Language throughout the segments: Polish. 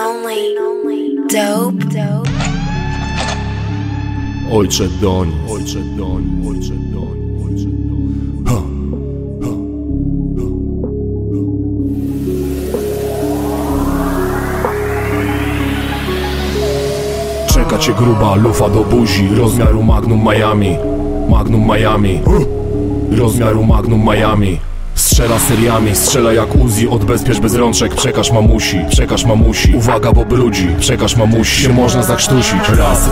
only. Dope. Dope. Ojcze doń, ojcze doń, ojcze doń, ojcze doń. Ha, ha, ha. Czeka cię gruba lufa do buzi Rozmiaru Magnum Miami Magnum Miami Rozmiaru Magnum Miami Strzela seriami, strzela jak Uzi. Odbezpiecz bez rączek, przekaż mamusi Przekaż mamusi, uwaga bo brudzi. Przekaż mamusi, się można zakrztusić. Raz.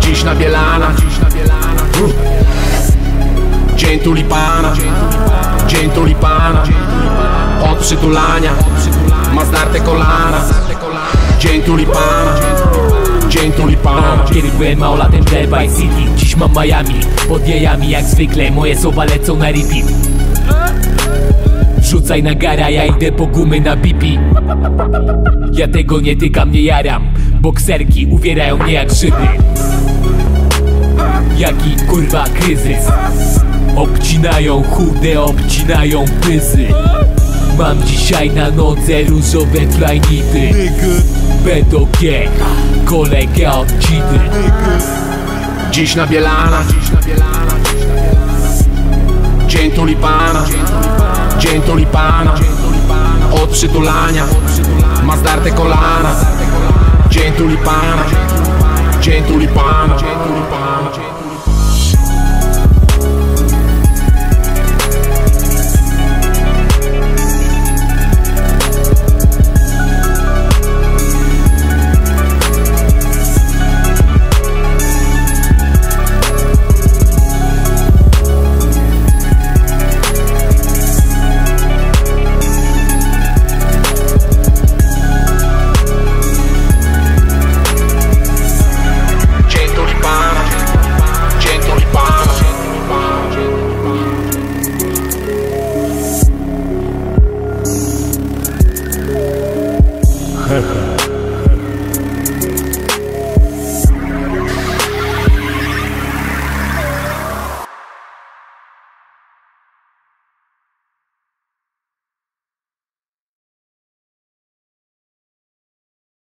Dziś na Bielana Dzień tulipana. Dzień tulipana. Od przytulania Ma zdarte kolana. Dzień tulipana. Dzień tulipana. Kiedy byłem małolatem Delby City Dziś mam Miami. Pod jajami jak zwykle Moje słowa lecą na repeat Rzucaj na gara, ja idę po gumy na bipi Ja tego nie tykam, nie jaram. Bokserki uwierają mnie jak Żydy Jaki kurwa kryzys? Obcinają chude, obcinają pyzy. Mam dzisiaj na nodze różowe flajnity B.do.G Kolega od Dziś na Bielana Dzień tulipana Dzień tulipana Od przytulania Ma zdarte kolana